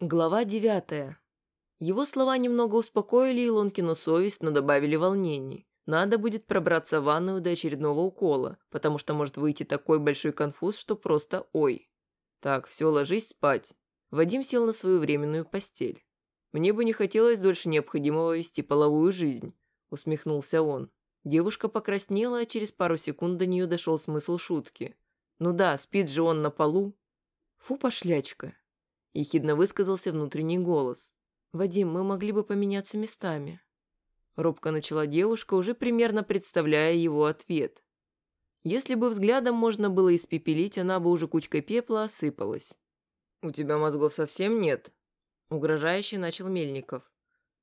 Глава девятая. Его слова немного успокоили Илонкину совесть, но добавили волнений. Надо будет пробраться в ванную до очередного укола, потому что может выйти такой большой конфуз, что просто ой. Так, все, ложись спать. Вадим сел на свою временную постель. «Мне бы не хотелось дольше необходимого вести половую жизнь», – усмехнулся он. Девушка покраснела, а через пару секунд до нее дошел смысл шутки. «Ну да, спит же он на полу». «Фу, пошлячка», – ехидно высказался внутренний голос. «Вадим, мы могли бы поменяться местами». Робко начала девушка, уже примерно представляя его ответ. Если бы взглядом можно было испепелить, она бы уже кучкой пепла осыпалась. «У тебя мозгов совсем нет?» – угрожающе начал Мельников.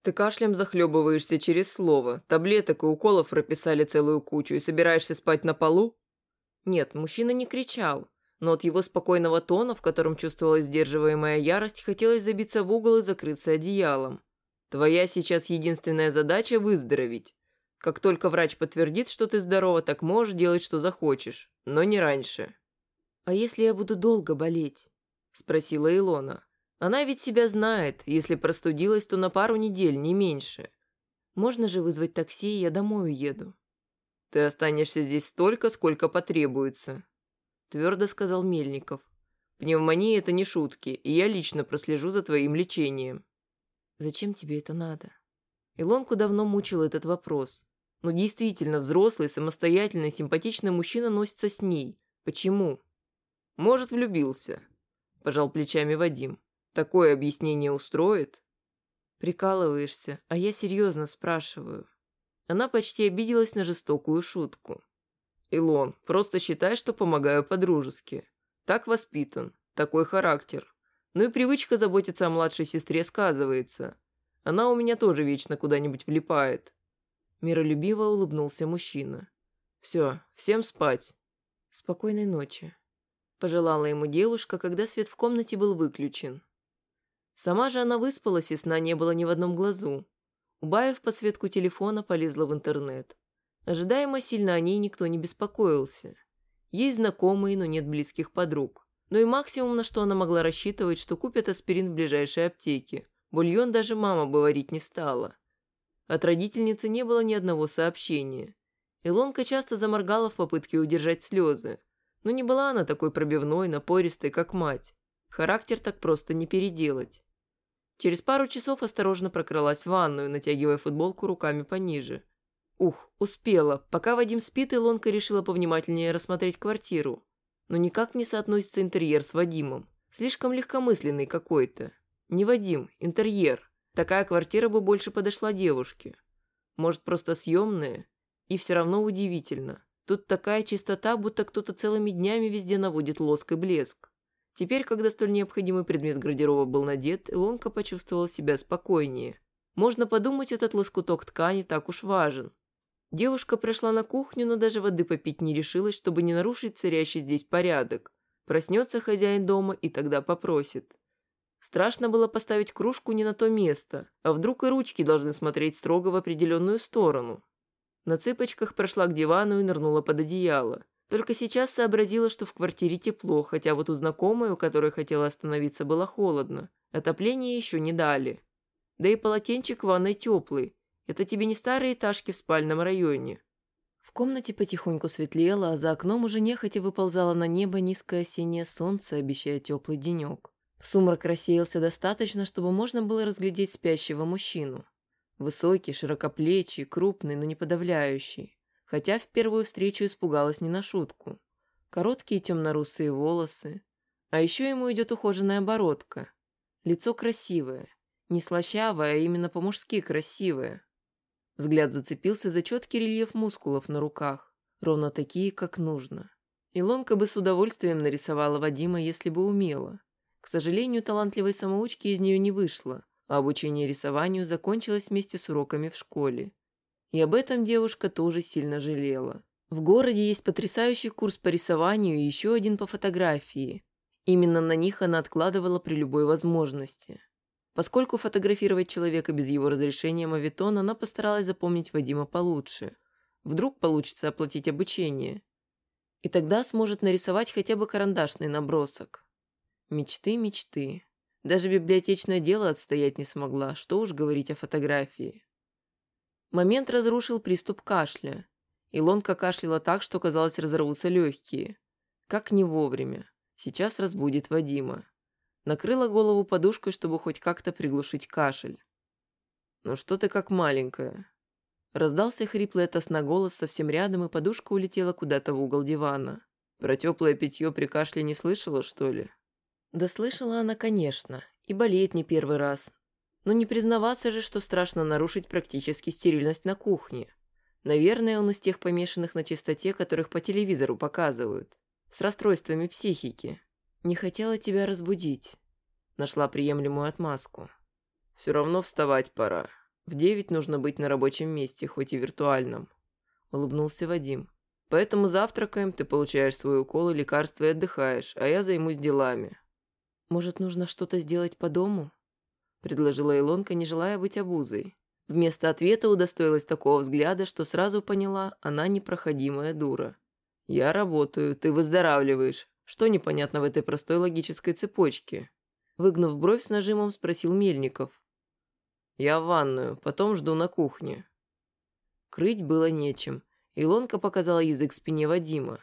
«Ты кашлем захлебываешься через слово, таблеток и уколов прописали целую кучу и собираешься спать на полу?» Нет, мужчина не кричал, но от его спокойного тона, в котором чувствовалась сдерживаемая ярость, хотелось забиться в угол и закрыться одеялом. «Твоя сейчас единственная задача – выздороветь. Как только врач подтвердит, что ты здорова, так можешь делать, что захочешь, но не раньше». «А если я буду долго болеть?» – спросила Илона. «Она ведь себя знает. Если простудилась, то на пару недель, не меньше. Можно же вызвать такси, и я домой уеду». «Ты останешься здесь столько, сколько потребуется», – твердо сказал Мельников. «Пневмония – это не шутки, и я лично прослежу за твоим лечением». «Зачем тебе это надо?» Илонку давно мучил этот вопрос. Но действительно, взрослый, самостоятельный, симпатичный мужчина носится с ней. Почему? Может, влюбился. Пожал плечами Вадим. Такое объяснение устроит? Прикалываешься, а я серьезно спрашиваю. Она почти обиделась на жестокую шутку. «Илон, просто считай, что помогаю по-дружески. Так воспитан, такой характер. Ну и привычка заботиться о младшей сестре сказывается. Она у меня тоже вечно куда-нибудь влипает». Миролюбиво улыбнулся мужчина. «Все, всем спать». «Спокойной ночи», – пожелала ему девушка, когда свет в комнате был выключен. Сама же она выспалась, и сна не было ни в одном глазу. Убавив подсветку телефона, полезла в интернет. Ожидаемо сильно о ней никто не беспокоился. Есть знакомые, но нет близких подруг. Но и максимум, на что она могла рассчитывать, что купят аспирин в ближайшей аптеке. Бульон даже мама бы варить не стала. От родительницы не было ни одного сообщения. Илонка часто заморгала в попытке удержать слезы. Но не была она такой пробивной, напористой, как мать. Характер так просто не переделать. Через пару часов осторожно прокралась в ванную, натягивая футболку руками пониже. Ух, успела. Пока Вадим спит, Илонка решила повнимательнее рассмотреть квартиру. Но никак не соотносится интерьер с Вадимом. Слишком легкомысленный какой-то. Не Вадим, интерьер. Такая квартира бы больше подошла девушке. Может, просто съемная? И все равно удивительно. Тут такая чистота, будто кто-то целыми днями везде наводит лоск и блеск. Теперь, когда столь необходимый предмет гардероба был надет, Илонка почувствовала себя спокойнее. Можно подумать, этот лоскуток ткани так уж важен. Девушка пришла на кухню, но даже воды попить не решилась, чтобы не нарушить царящий здесь порядок. Проснется хозяин дома и тогда попросит. Страшно было поставить кружку не на то место, а вдруг и ручки должны смотреть строго в определенную сторону. На цыпочках прошла к дивану и нырнула под одеяло. Только сейчас сообразила, что в квартире тепло, хотя вот у знакомой, у которой хотела остановиться, было холодно. Отопление еще не дали. Да и полотенчик в ванной теплый. Это тебе не старые этажки в спальном районе. В комнате потихоньку светлело, а за окном уже нехотя выползало на небо низкое осеннее солнце, обещая теплый денек. Сумрак рассеялся достаточно, чтобы можно было разглядеть спящего мужчину. Высокий, широкоплечий, крупный, но не подавляющий хотя в первую встречу испугалась не на шутку. Короткие темно-русые волосы, а еще ему идет ухоженная бородка. Лицо красивое, не слащавое, а именно по-мужски красивое. Взгляд зацепился за четкий рельеф мускулов на руках, ровно такие, как нужно. Илонка бы с удовольствием нарисовала Вадима, если бы умела. К сожалению, талантливой самоучки из нее не вышло, а обучение рисованию закончилось вместе с уроками в школе. И об этом девушка тоже сильно жалела. В городе есть потрясающий курс по рисованию и еще один по фотографии. Именно на них она откладывала при любой возможности. Поскольку фотографировать человека без его разрешения мавитон, она постаралась запомнить Вадима получше. Вдруг получится оплатить обучение. И тогда сможет нарисовать хотя бы карандашный набросок. Мечты, мечты. Даже библиотечное дело отстоять не смогла, что уж говорить о фотографии. Момент разрушил приступ кашля. Илонка кашляла так, что, казалось, разорвутся легкие. Как не вовремя. Сейчас разбудит Вадима. Накрыла голову подушкой, чтобы хоть как-то приглушить кашель. «Ну что ты как маленькая?» Раздался хриплый от голос совсем рядом, и подушка улетела куда-то в угол дивана. Про теплое питье при кашле не слышала, что ли? Да слышала она, конечно, и болеет не первый раз. Но не признаваться же, что страшно нарушить практически стерильность на кухне. Наверное, он из тех помешанных на чистоте, которых по телевизору показывают. С расстройствами психики. Не хотела тебя разбудить. Нашла приемлемую отмазку. Все равно вставать пора. В девять нужно быть на рабочем месте, хоть и виртуальном. Улыбнулся Вадим. Поэтому завтракаем, ты получаешь свой укол и лекарство и отдыхаешь, а я займусь делами. «Может, нужно что-то сделать по дому?» – предложила Илонка, не желая быть обузой. Вместо ответа удостоилась такого взгляда, что сразу поняла, она непроходимая дура. «Я работаю, ты выздоравливаешь. Что непонятно в этой простой логической цепочке?» Выгнув бровь с нажимом, спросил Мельников. «Я в ванную, потом жду на кухне». Крыть было нечем. Илонка показала язык спине Вадима.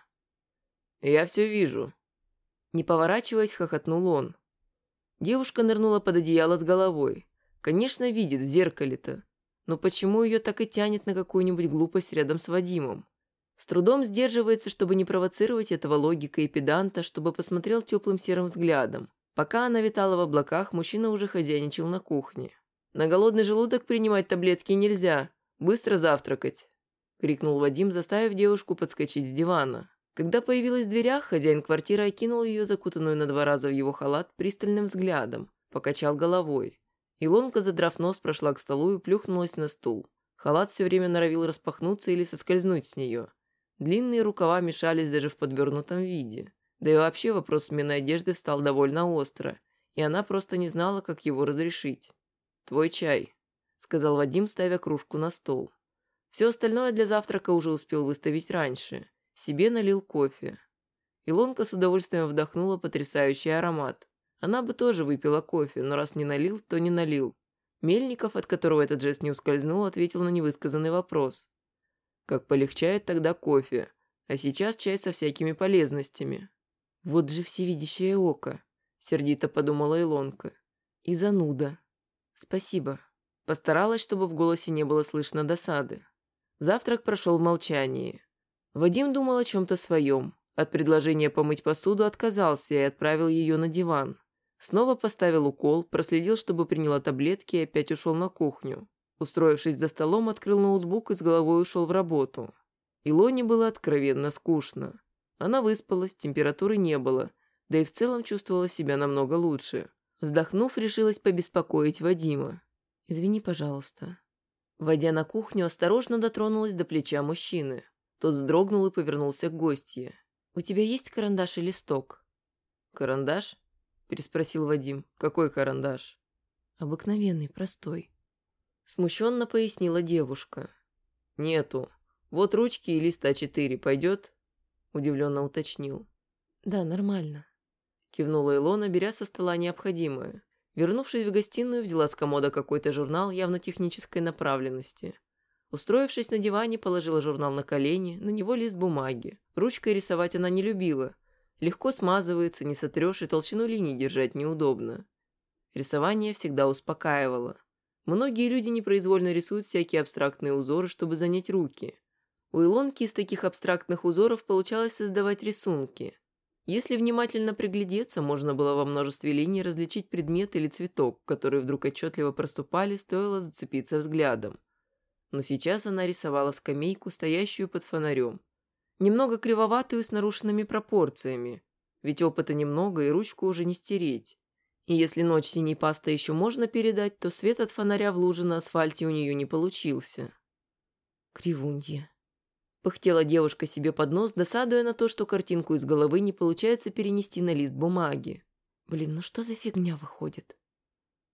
«Я все вижу», не поворачиваясь, хохотнул он. Девушка нырнула под одеяло с головой. Конечно, видит в зеркале-то. Но почему ее так и тянет на какую-нибудь глупость рядом с Вадимом? С трудом сдерживается, чтобы не провоцировать этого логика и педанта, чтобы посмотрел теплым серым взглядом. Пока она витала в облаках, мужчина уже хозяйничал на кухне. «На голодный желудок принимать таблетки нельзя. Быстро завтракать!» — крикнул Вадим, заставив девушку подскочить с дивана. Когда появилась в дверях, хозяин квартиры окинул ее, закутанную на два раза в его халат, пристальным взглядом, покачал головой. Илонка, задрав нос, прошла к столу и плюхнулась на стул. Халат все время норовил распахнуться или соскользнуть с нее. Длинные рукава мешались даже в подвернутом виде. Да и вообще вопрос смены одежды встал довольно остро, и она просто не знала, как его разрешить. «Твой чай», — сказал Вадим, ставя кружку на стол. Все остальное для завтрака уже успел выставить раньше. Себе налил кофе. Илонка с удовольствием вдохнула потрясающий аромат. Она бы тоже выпила кофе, но раз не налил, то не налил. Мельников, от которого этот жест не ускользнул, ответил на невысказанный вопрос. Как полегчает тогда кофе, а сейчас чай со всякими полезностями. Вот же всевидящее око, сердито подумала Илонка. И зануда. Спасибо. Постаралась, чтобы в голосе не было слышно досады. Завтрак прошел в молчании. Вадим думал о чем-то своем. От предложения помыть посуду отказался и отправил ее на диван. Снова поставил укол, проследил, чтобы приняла таблетки и опять ушел на кухню. Устроившись за столом, открыл ноутбук и с головой ушел в работу. Илоне было откровенно скучно. Она выспалась, температуры не было, да и в целом чувствовала себя намного лучше. Вздохнув, решилась побеспокоить Вадима. «Извини, пожалуйста». Войдя на кухню, осторожно дотронулась до плеча мужчины. Тот вздрогнул и повернулся к гостье. «У тебя есть карандаш и листок?» «Карандаш?» – переспросил Вадим. «Какой карандаш?» «Обыкновенный, простой». Смущенно пояснила девушка. «Нету. Вот ручки и лист А4 пойдет?» – удивленно уточнил. «Да, нормально», – кивнула Илона, беря со стола необходимое. Вернувшись в гостиную, взяла с комода какой-то журнал явно технической направленности – Устроившись на диване, положила журнал на колени, на него лист бумаги. Ручкой рисовать она не любила. Легко смазывается, не сотрешь, и толщину линий держать неудобно. Рисование всегда успокаивало. Многие люди непроизвольно рисуют всякие абстрактные узоры, чтобы занять руки. У Илонки из таких абстрактных узоров получалось создавать рисунки. Если внимательно приглядеться, можно было во множестве линий различить предмет или цветок, которые вдруг отчетливо проступали, стоило зацепиться взглядом но сейчас она рисовала скамейку, стоящую под фонарем. Немного кривоватую с нарушенными пропорциями, ведь опыта немного и ручку уже не стереть. И если ночь синей пастой еще можно передать, то свет от фонаря в луже на асфальте у нее не получился. Кривунья. Пыхтела девушка себе под нос, досадуя на то, что картинку из головы не получается перенести на лист бумаги. Блин, ну что за фигня выходит?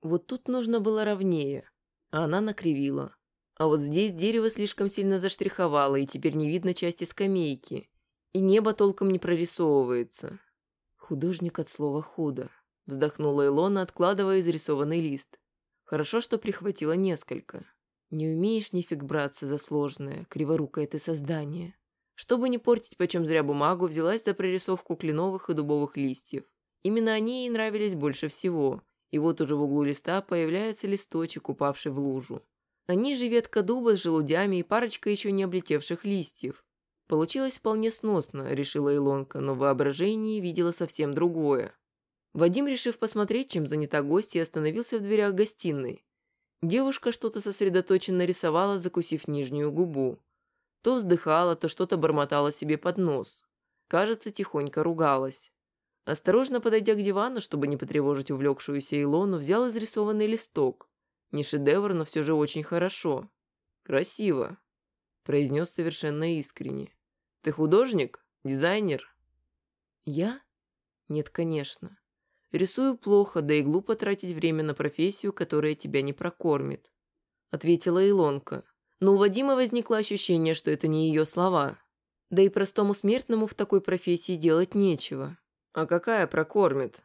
Вот тут нужно было ровнее, а она накривила. А вот здесь дерево слишком сильно заштриховало, и теперь не видно части скамейки. И небо толком не прорисовывается. Художник от слова «худо». Вздохнула Илона, откладывая изрисованный лист. Хорошо, что прихватила несколько. Не умеешь нифиг браться за сложное, криворукое ты создание. Чтобы не портить почем зря бумагу, взялась за прорисовку кленовых и дубовых листьев. Именно они ей нравились больше всего. И вот уже в углу листа появляется листочек, упавший в лужу. А ниже ветка дуба с желудями и парочка еще не облетевших листьев. Получилось вполне сносно, решила Илонка, но в воображении видела совсем другое. Вадим, решив посмотреть, чем занята гостья, остановился в дверях гостиной. Девушка что-то сосредоточенно рисовала, закусив нижнюю губу. То вздыхала, то что-то бормотала себе под нос. Кажется, тихонько ругалась. Осторожно подойдя к дивану, чтобы не потревожить увлекшуюся Илону, взял изрисованный листок. Не шедевр, но все же очень хорошо. «Красиво», – произнес совершенно искренне. «Ты художник? Дизайнер?» «Я? Нет, конечно. Рисую плохо, да и глупо тратить время на профессию, которая тебя не прокормит», – ответила Илонка. Но у Вадима возникло ощущение, что это не ее слова. Да и простому смертному в такой профессии делать нечего. А какая прокормит?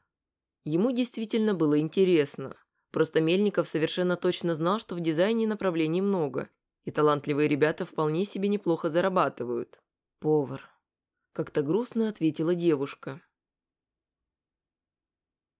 Ему действительно было интересно. Просто Мельников совершенно точно знал, что в дизайне направлений много, и талантливые ребята вполне себе неплохо зарабатывают. «Повар», – как-то грустно ответила девушка.